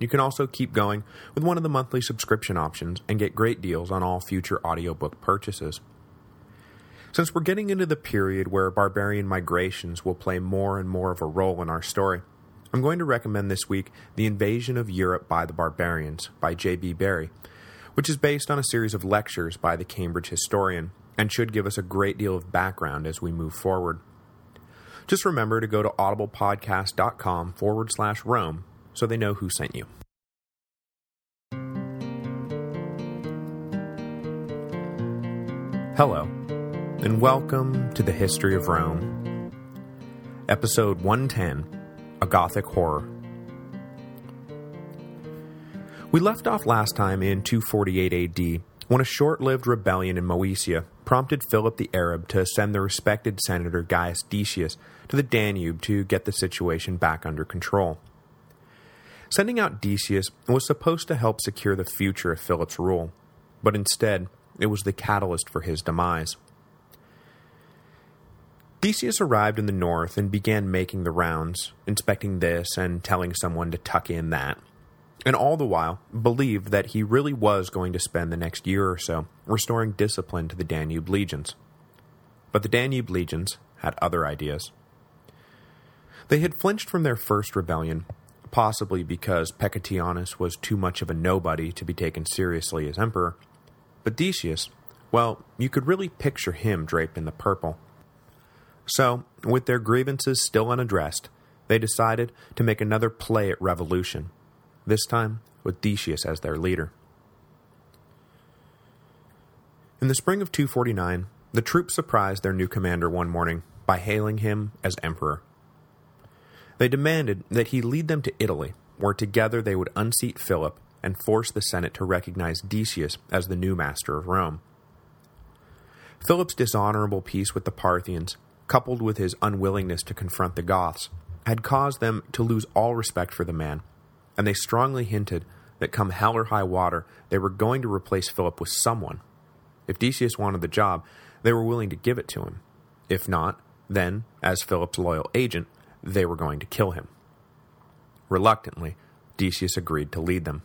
You can also keep going with one of the monthly subscription options and get great deals on all future audiobook purchases. Since we're getting into the period where barbarian migrations will play more and more of a role in our story, I'm going to recommend this week The Invasion of Europe by the Barbarians by J.B. Bury, which is based on a series of lectures by the Cambridge historian and should give us a great deal of background as we move forward. Just remember to go to audiblepodcast.com forward slash Rome so they know who sent you. Hello, and welcome to the History of Rome. Episode 110, A Gothic Horror. We left off last time in 248 AD, when a short-lived rebellion in Moesia prompted Philip the Arab to send the respected senator Gaius Decius to the Danube to get the situation back under control. Sending out Decius was supposed to help secure the future of Philip's rule, but instead, it was the catalyst for his demise. Decius arrived in the north and began making the rounds, inspecting this and telling someone to tuck in that, and all the while believed that he really was going to spend the next year or so restoring discipline to the Danube legions. But the Danube legions had other ideas. They had flinched from their first rebellion possibly because Pacatianus was too much of a nobody to be taken seriously as emperor. But Decius, well, you could really picture him draped in the purple. So, with their grievances still unaddressed, they decided to make another play at revolution, this time with Decius as their leader. In the spring of 249, the troops surprised their new commander one morning by hailing him as emperor. They demanded that he lead them to Italy, where together they would unseat Philip and force the Senate to recognize Decius as the new master of Rome. Philip's dishonorable peace with the Parthians, coupled with his unwillingness to confront the Goths, had caused them to lose all respect for the man, and they strongly hinted that come hell or high water, they were going to replace Philip with someone. If Decius wanted the job, they were willing to give it to him. If not, then, as Philip's loyal agent, they were going to kill him. Reluctantly, Decius agreed to lead them.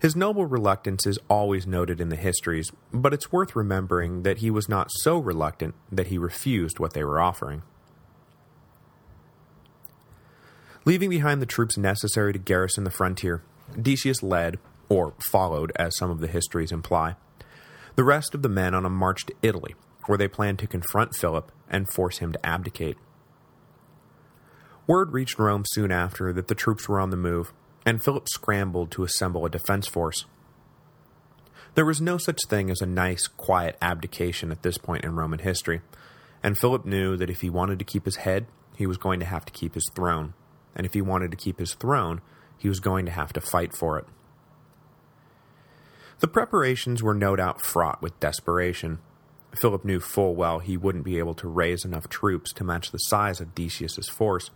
His noble reluctance is always noted in the histories, but it's worth remembering that he was not so reluctant that he refused what they were offering. Leaving behind the troops necessary to garrison the frontier, Decius led, or followed as some of the histories imply, the rest of the men on a march to Italy, where they planned to confront Philip and force him to abdicate. Word reached Rome soon after that the troops were on the move, and Philip scrambled to assemble a defense force. There was no such thing as a nice, quiet abdication at this point in Roman history, and Philip knew that if he wanted to keep his head, he was going to have to keep his throne, and if he wanted to keep his throne, he was going to have to fight for it. The preparations were no doubt fraught with desperation. Philip knew full well he wouldn't be able to raise enough troops to match the size of Decius's force,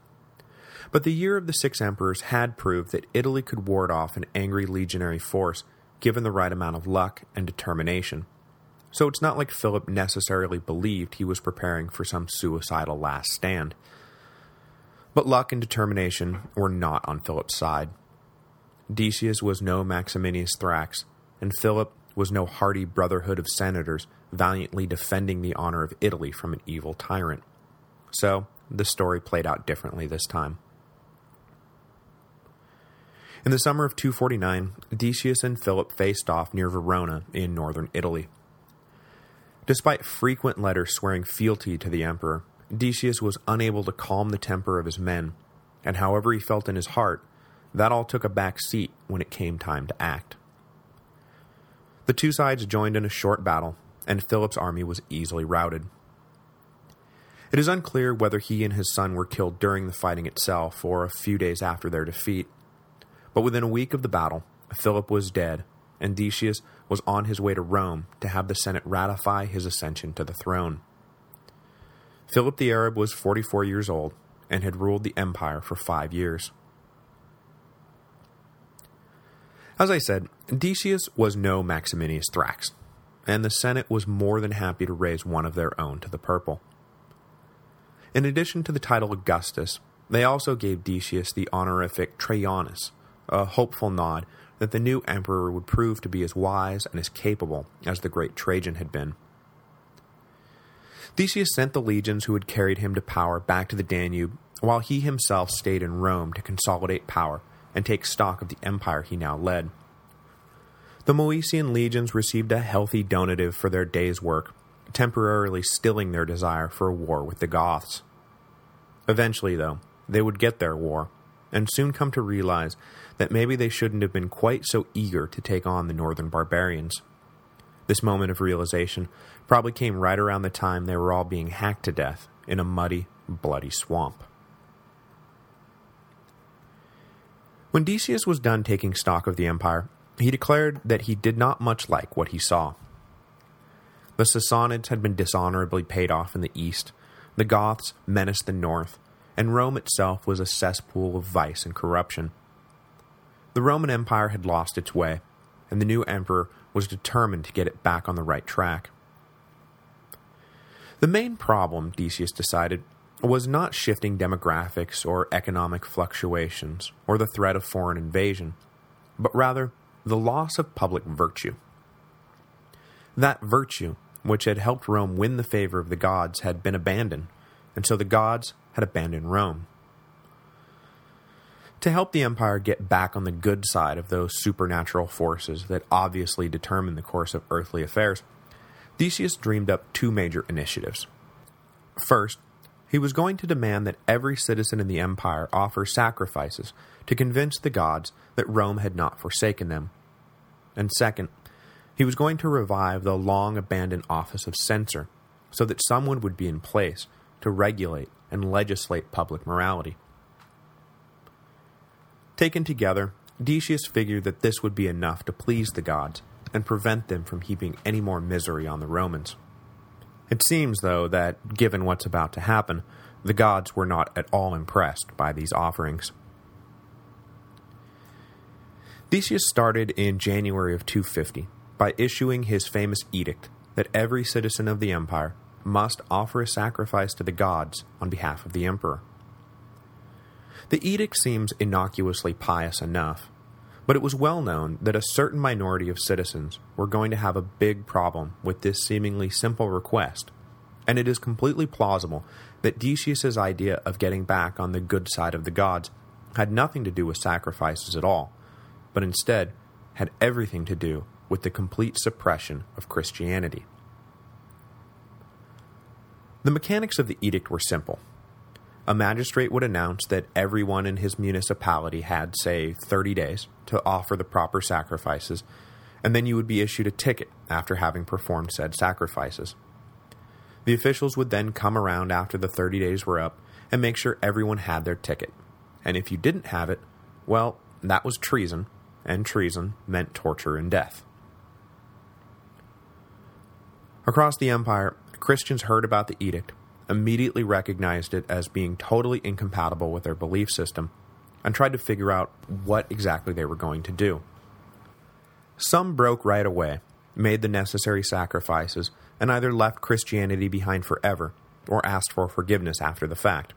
but the year of the Six Emperors had proved that Italy could ward off an angry legionary force given the right amount of luck and determination. So it's not like Philip necessarily believed he was preparing for some suicidal last stand. But luck and determination were not on Philip's side. Decius was no Maximinus Thrax, and Philip was no hardy brotherhood of senators valiantly defending the honor of Italy from an evil tyrant. So, the story played out differently this time. In the summer of 249, Decius and Philip faced off near Verona in northern Italy. Despite frequent letters swearing fealty to the emperor, Decius was unable to calm the temper of his men, and however he felt in his heart, that all took a back seat when it came time to act. The two sides joined in a short battle, and Philip's army was easily routed. It is unclear whether he and his son were killed during the fighting itself or a few days after their defeat, But within a week of the battle, Philip was dead, and Decius was on his way to Rome to have the Senate ratify his ascension to the throne. Philip the Arab was 44 years old and had ruled the empire for five years. As I said, Decius was no Maximinus Thrax, and the Senate was more than happy to raise one of their own to the purple. In addition to the title Augustus, they also gave Decius the honorific Trajanus, a hopeful nod that the new emperor would prove to be as wise and as capable as the great Trajan had been. Decius sent the legions who had carried him to power back to the Danube, while he himself stayed in Rome to consolidate power and take stock of the empire he now led. The Moesian legions received a healthy donative for their day's work, temporarily stilling their desire for a war with the Goths. Eventually, though, they would get their war, and soon come to realize that maybe they shouldn't have been quite so eager to take on the northern barbarians. This moment of realization probably came right around the time they were all being hacked to death in a muddy, bloody swamp. When Decius was done taking stock of the empire, he declared that he did not much like what he saw. The Sassanids had been dishonorably paid off in the east, the Goths menaced the north, and Rome itself was a cesspool of vice and corruption. The Roman Empire had lost its way, and the new emperor was determined to get it back on the right track. The main problem, Decius decided, was not shifting demographics or economic fluctuations or the threat of foreign invasion, but rather the loss of public virtue. That virtue, which had helped Rome win the favor of the gods, had been abandoned, and so the gods had abandoned Rome. To help the empire get back on the good side of those supernatural forces that obviously determine the course of earthly affairs, Decius dreamed up two major initiatives. First, he was going to demand that every citizen in the empire offer sacrifices to convince the gods that Rome had not forsaken them. And second, he was going to revive the long-abandoned office of censor, so that someone would be in place to regulate and legislate public morality. Taken together, Decius figured that this would be enough to please the gods and prevent them from heaping any more misery on the Romans. It seems, though, that, given what's about to happen, the gods were not at all impressed by these offerings. Decius started in January of 250 by issuing his famous edict that every citizen of the empire must offer a sacrifice to the gods on behalf of the emperor. The edict seems innocuously pious enough, but it was well known that a certain minority of citizens were going to have a big problem with this seemingly simple request, and it is completely plausible that Decius's idea of getting back on the good side of the gods had nothing to do with sacrifices at all, but instead had everything to do with the complete suppression of Christianity. The mechanics of the edict were simple a magistrate would announce that everyone in his municipality had, say, 30 days to offer the proper sacrifices, and then you would be issued a ticket after having performed said sacrifices. The officials would then come around after the 30 days were up and make sure everyone had their ticket. And if you didn't have it, well, that was treason, and treason meant torture and death. Across the empire, Christians heard about the edict immediately recognized it as being totally incompatible with their belief system and tried to figure out what exactly they were going to do. Some broke right away, made the necessary sacrifices, and either left Christianity behind forever or asked for forgiveness after the fact.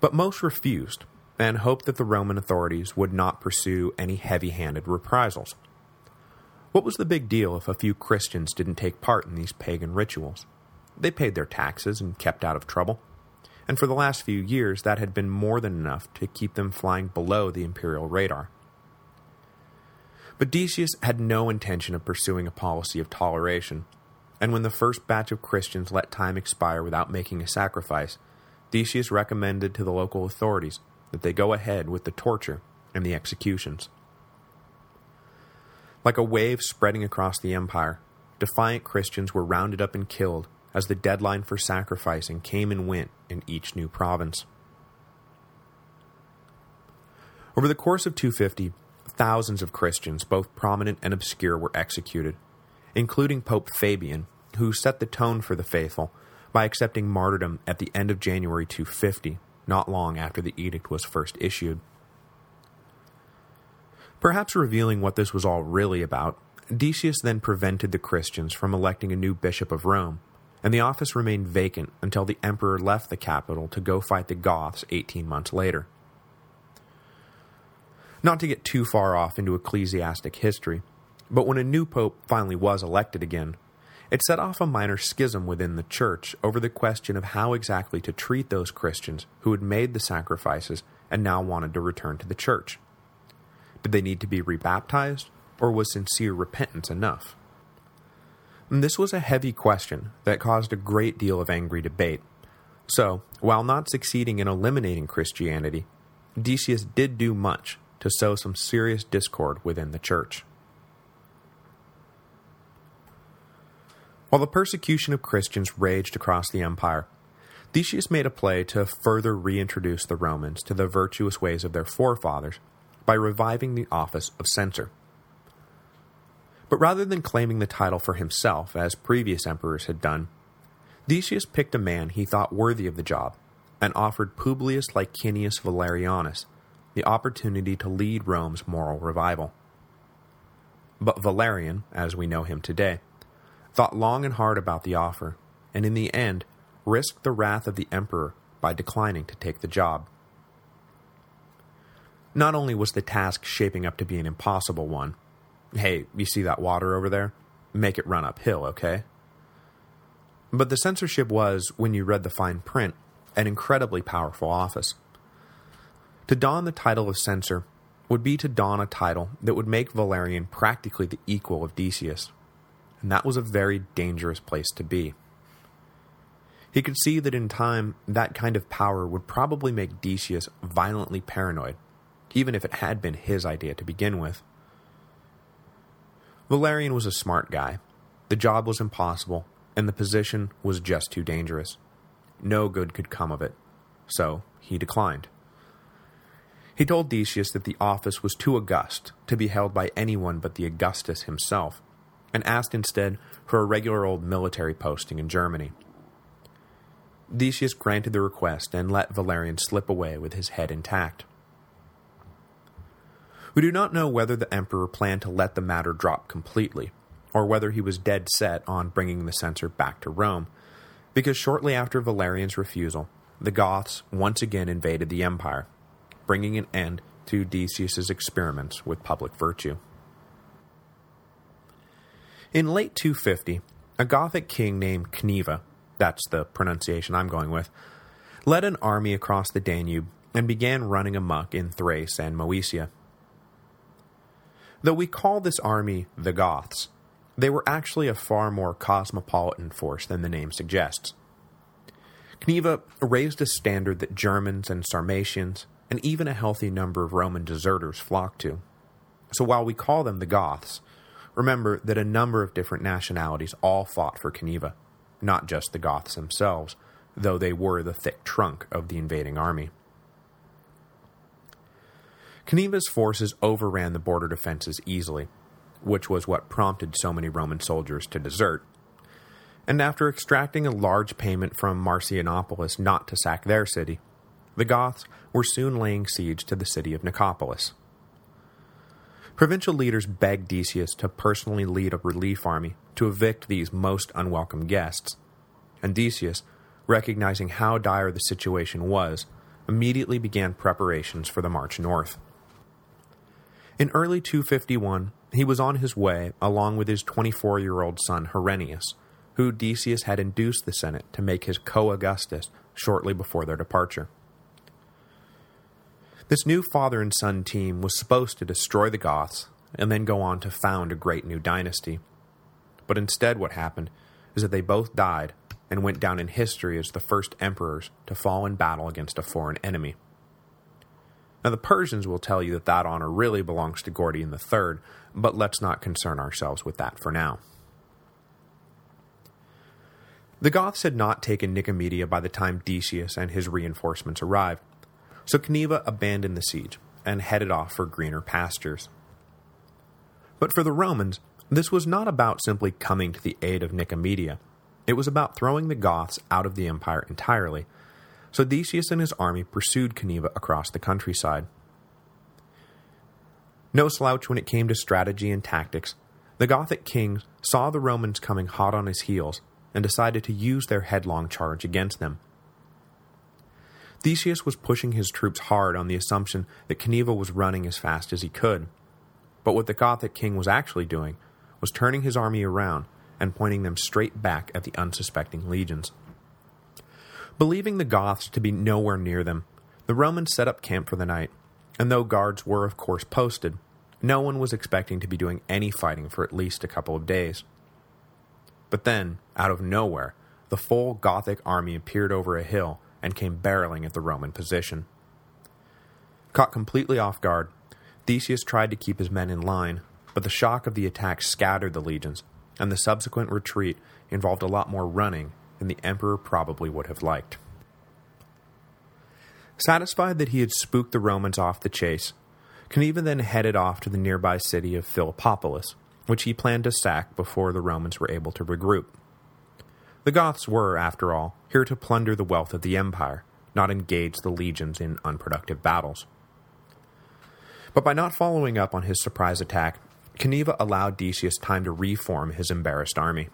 But most refused and hoped that the Roman authorities would not pursue any heavy-handed reprisals. What was the big deal if a few Christians didn't take part in these pagan rituals? They paid their taxes and kept out of trouble. And for the last few years, that had been more than enough to keep them flying below the imperial radar. But Decius had no intention of pursuing a policy of toleration, and when the first batch of Christians let time expire without making a sacrifice, Decius recommended to the local authorities that they go ahead with the torture and the executions. Like a wave spreading across the empire, defiant Christians were rounded up and killed as the deadline for sacrificing came and went in each new province. Over the course of 250, thousands of Christians, both prominent and obscure, were executed, including Pope Fabian, who set the tone for the faithful by accepting martyrdom at the end of January 250, not long after the edict was first issued. Perhaps revealing what this was all really about, Decius then prevented the Christians from electing a new bishop of Rome, and the office remained vacant until the emperor left the capital to go fight the Goths 18 months later. Not to get too far off into ecclesiastic history, but when a new pope finally was elected again, it set off a minor schism within the church over the question of how exactly to treat those Christians who had made the sacrifices and now wanted to return to the church. Did they need to be rebaptized, or was sincere repentance enough? And this was a heavy question that caused a great deal of angry debate. So, while not succeeding in eliminating Christianity, Decius did do much to sow some serious discord within the church. While the persecution of Christians raged across the empire, Decius made a play to further reintroduce the Romans to the virtuous ways of their forefathers by reviving the office of censor. But rather than claiming the title for himself, as previous emperors had done, Decius picked a man he thought worthy of the job, and offered Publius Licinius Valerianus the opportunity to lead Rome's moral revival. But Valerian, as we know him today, thought long and hard about the offer, and in the end risked the wrath of the emperor by declining to take the job. Not only was the task shaping up to be an impossible one, hey, you see that water over there? Make it run uphill, okay? But the censorship was, when you read the fine print, an incredibly powerful office. To don the title of censor would be to don a title that would make Valerian practically the equal of Decius, and that was a very dangerous place to be. He could see that in time, that kind of power would probably make Decius violently paranoid, even if it had been his idea to begin with. Valerian was a smart guy. The job was impossible, and the position was just too dangerous. No good could come of it, so he declined. He told Decius that the office was too august to be held by anyone but the Augustus himself, and asked instead for a regular old military posting in Germany. Decius granted the request and let Valerian slip away with his head intact. We do not know whether the emperor planned to let the matter drop completely, or whether he was dead set on bringing the censor back to Rome, because shortly after Valerian's refusal, the Goths once again invaded the empire, bringing an end to Decius's experiments with public virtue. In late 250, a Gothic king named Cniva, that's the pronunciation I'm going with, led an army across the Danube and began running amuck in Thrace and Moesia. Though we call this army the Goths, they were actually a far more cosmopolitan force than the name suggests. Cniva raised a standard that Germans and Sarmatians, and even a healthy number of Roman deserters flocked to. So while we call them the Goths, Remember that a number of different nationalities all fought for Cniva, not just the Goths themselves, though they were the thick trunk of the invading army. Cniva's forces overran the border defenses easily, which was what prompted so many Roman soldiers to desert, and after extracting a large payment from Marcianopolis not to sack their city, the Goths were soon laying siege to the city of Nicopolis. Provincial leaders begged Decius to personally lead a relief army to evict these most unwelcome guests, and Decius, recognizing how dire the situation was, immediately began preparations for the march north. In early 251, he was on his way along with his 24-year-old son Herennius, who Decius had induced the Senate to make his co-Augustus shortly before their departure. This new father and son team was supposed to destroy the Goths and then go on to found a great new dynasty. But instead what happened is that they both died and went down in history as the first emperors to fall in battle against a foreign enemy. Now the Persians will tell you that that honor really belongs to Gordian III, but let's not concern ourselves with that for now. The Goths had not taken Nicomedia by the time Decius and his reinforcements arrived, so Cniva abandoned the siege, and headed off for greener pastures. But for the Romans, this was not about simply coming to the aid of Nicomedia. It was about throwing the Goths out of the empire entirely, so Decius and his army pursued Cniva across the countryside. No slouch when it came to strategy and tactics, the Gothic king saw the Romans coming hot on his heels and decided to use their headlong charge against them. Decius was pushing his troops hard on the assumption that Cniva was running as fast as he could, but what the Gothic king was actually doing was turning his army around and pointing them straight back at the unsuspecting legions. Believing the Goths to be nowhere near them, the Romans set up camp for the night, and though guards were of course posted, no one was expecting to be doing any fighting for at least a couple of days. But then, out of nowhere, the full Gothic army appeared over a hill and came barreling at the Roman position. Caught completely off guard, Decius tried to keep his men in line, but the shock of the attack scattered the legions, and the subsequent retreat involved a lot more running than the emperor probably would have liked. Satisfied that he had spooked the Romans off the chase, Cniva then headed off to the nearby city of Philippopolis, which he planned to sack before the Romans were able to regroup. The Goths were, after all, here to plunder the wealth of the empire, not engage the legions in unproductive battles. But by not following up on his surprise attack, Cniva allowed Decius time to reform his embarrassed army.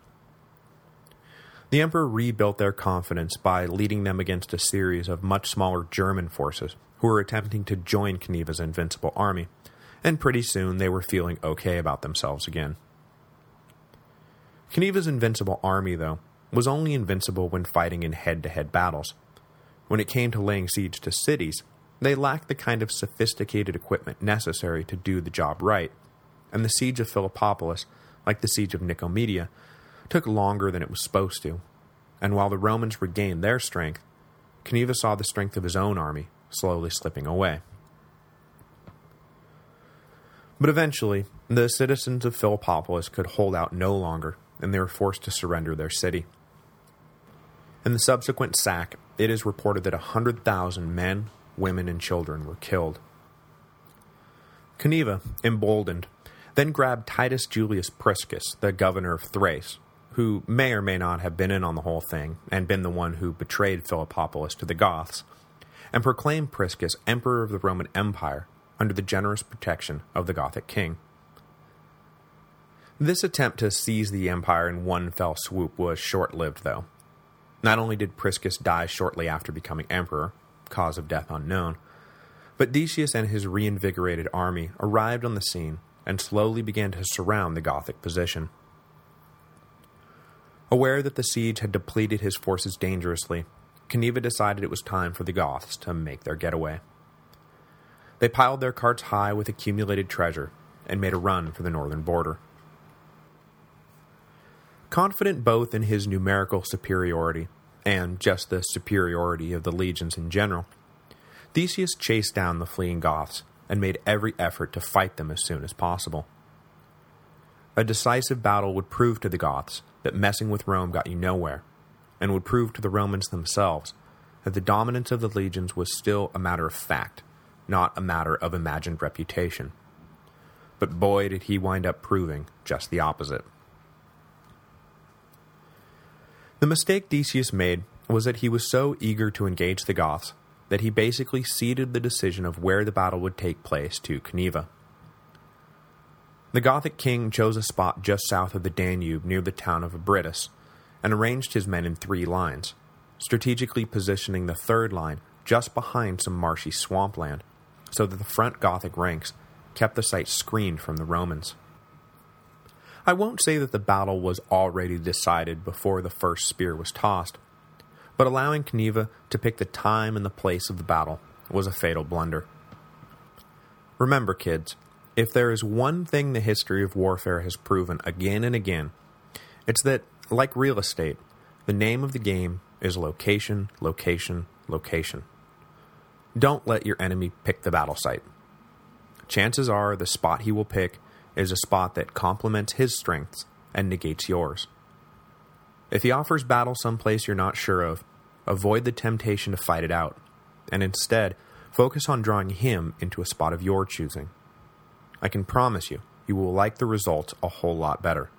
The emperor rebuilt their confidence by leading them against a series of much smaller German forces who were attempting to join Cniva's invincible army, and pretty soon they were feeling okay about themselves again. Cniva's invincible army, though, was only invincible when fighting in head-to-head -head battles. When it came to laying siege to cities, they lacked the kind of sophisticated equipment necessary to do the job right, and the siege of Philippopolis, like the siege of Nicomedia, took longer than it was supposed to, and while the Romans regained their strength, Cniva saw the strength of his own army slowly slipping away. But eventually, the citizens of Philippopolis could hold out no longer, and they were forced to surrender their city. In the subsequent sack, it is reported that 100,000 men, women, and children were killed. Cniva, emboldened, then grabbed Titus Julius Priscus, the governor of Thrace, who may or may not have been in on the whole thing and been the one who betrayed Philippopolis to the Goths, and proclaimed Priscus emperor of the Roman Empire under the generous protection of the Gothic king. This attempt to seize the empire in one fell swoop was short-lived, though. Not only did Priscus die shortly after becoming emperor, cause of death unknown, but Decius and his reinvigorated army arrived on the scene and slowly began to surround the Gothic position. Aware that the siege had depleted his forces dangerously, Cniva decided it was time for the Goths to make their getaway. They piled their carts high with accumulated treasure and made a run for the northern border. Confident both in his numerical superiority and just the superiority of the legions in general, Decius chased down the fleeing Goths and made every effort to fight them as soon as possible. A decisive battle would prove to the Goths that messing with Rome got you nowhere, and would prove to the Romans themselves that the dominance of the legions was still a matter of fact, not a matter of imagined reputation. But boy did he wind up proving just the opposite. The mistake Decius made was that he was so eager to engage the Goths that he basically ceded the decision of where the battle would take place to Cniva. The Gothic king chose a spot just south of the Danube near the town of Abritus, and arranged his men in three lines, strategically positioning the third line just behind some marshy swampland, so that the front Gothic ranks kept the site screened from the Romans. I won't say that the battle was already decided before the first spear was tossed, but allowing Cniva to pick the time and the place of the battle was a fatal blunder. Remember, kids, if there is one thing the history of warfare has proven again and again, it's that, like real estate, the name of the game is location, location, location. Don't let your enemy pick the battle site. Chances are the spot he will pick is a spot that complements his strengths and negates yours. If he offers battle someplace you're not sure of, avoid the temptation to fight it out, and instead, Focus on drawing him into a spot of your choosing. I can promise you, you will like the results a whole lot better.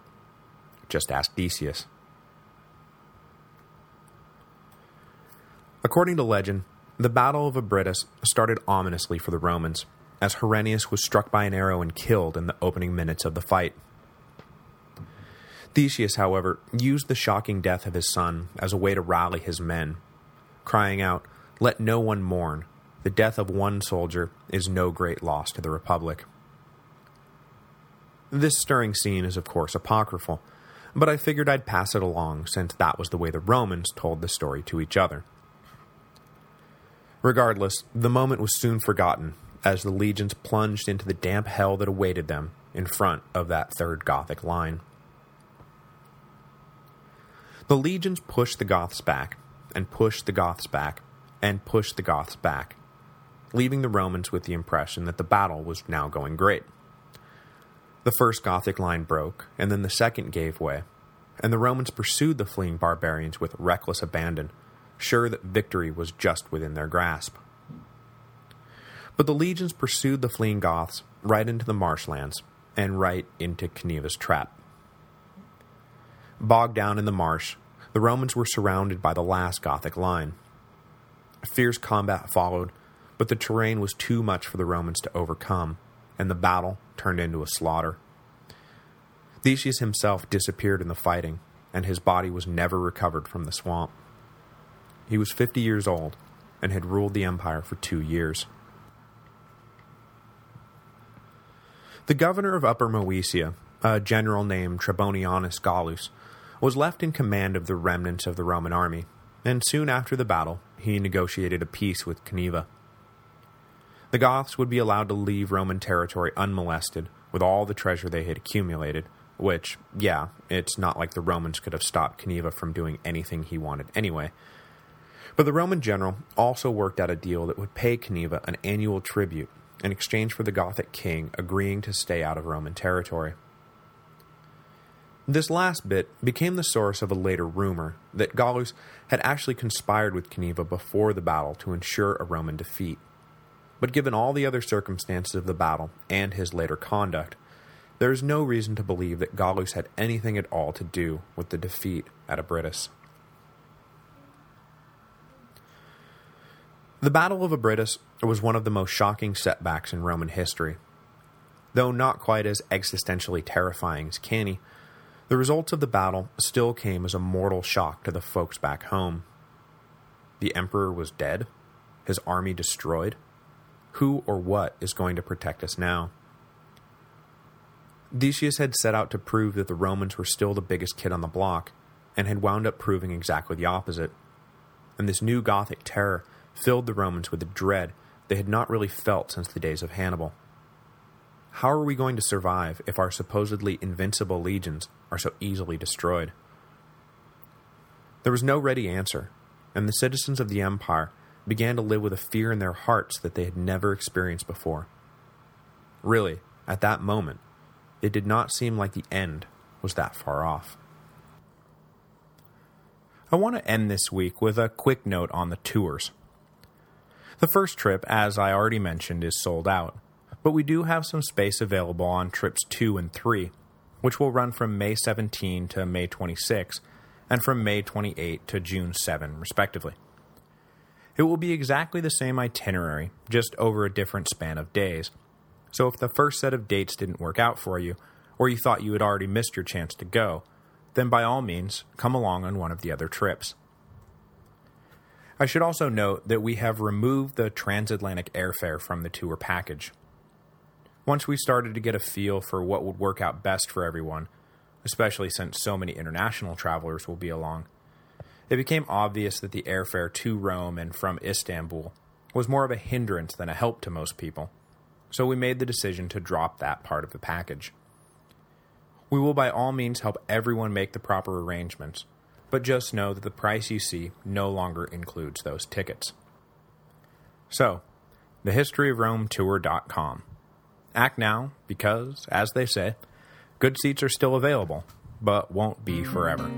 Just ask Decius. According to legend, the Battle of Abritus started ominously for the Romans, as Herennius was struck by an arrow and killed in the opening minutes of the fight. Decius, however, used the shocking death of his son as a way to rally his men, crying out, Let no one mourn. The death of one soldier is no great loss to the Republic. This stirring scene is of course apocryphal, but I figured I'd pass it along since that was the way the Romans told the story to each other. Regardless, the moment was soon forgotten as the legions plunged into the damp hell that awaited them in front of that third Gothic line. The legions pushed the Goths back, and pushed the Goths back, and pushed the Goths back, leaving the Romans with the impression that the battle was now going great. The first Gothic line broke, and then the second gave way, and the Romans pursued the fleeing barbarians with reckless abandon, sure that victory was just within their grasp. But the legions pursued the fleeing Goths right into the marshlands, and right into Cniva's trap. Bogged down in the marsh, the Romans were surrounded by the last Gothic line. A fierce combat followed, but the terrain was too much for the Romans to overcome, and the battle turned into a slaughter. Decius himself disappeared in the fighting, and his body was never recovered from the swamp. He was 50 years old, and had ruled the empire for two years. The governor of Upper Moesia, a general named Trebonianus Gallus, was left in command of the remnants of the Roman army, and soon after the battle, he negotiated a peace with Cniva. The Goths would be allowed to leave Roman territory unmolested with all the treasure they had accumulated, which, yeah, it's not like the Romans could have stopped Cniva from doing anything he wanted anyway. But the Roman general also worked out a deal that would pay Cniva an annual tribute in exchange for the Gothic king agreeing to stay out of Roman territory. This last bit became the source of a later rumor that Gallus had actually conspired with Cniva before the battle to ensure a Roman defeat but given all the other circumstances of the battle and his later conduct, there is no reason to believe that Gallus had anything at all to do with the defeat at Abritus. The Battle of Abritus was one of the most shocking setbacks in Roman history. Though not quite as existentially terrifying as Cannae, the results of the battle still came as a mortal shock to the folks back home. The Emperor was dead, his army destroyed, who or what is going to protect us now? Decius had set out to prove that the Romans were still the biggest kid on the block, and had wound up proving exactly the opposite. And this new Gothic terror filled the Romans with a dread they had not really felt since the days of Hannibal. How are we going to survive if our supposedly invincible legions are so easily destroyed? There was no ready answer, and the citizens of the empire began to live with a fear in their hearts that they had never experienced before. Really, at that moment, it did not seem like the end was that far off. I want to end this week with a quick note on the tours. The first trip, as I already mentioned, is sold out, but we do have some space available on trips 2 and 3, which will run from May 17 to May 26, and from May 28 to June 7, respectively. It will be exactly the same itinerary, just over a different span of days. So if the first set of dates didn't work out for you, or you thought you had already missed your chance to go, then by all means, come along on one of the other trips. I should also note that we have removed the transatlantic airfare from the tour package. Once we started to get a feel for what would work out best for everyone, especially since so many international travelers will be along, it became obvious that the airfare to Rome and from Istanbul was more of a hindrance than a help to most people, so we made the decision to drop that part of the package. We will by all means help everyone make the proper arrangements, but just know that the price you see no longer includes those tickets. So, thehistoryofrometour.com. Act now, because, as they say, good seats are still available, but won't be forever.